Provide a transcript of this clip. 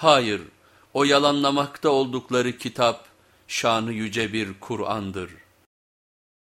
Hayır, o yalanlamakta oldukları kitap, şanı yüce bir Kur'an'dır.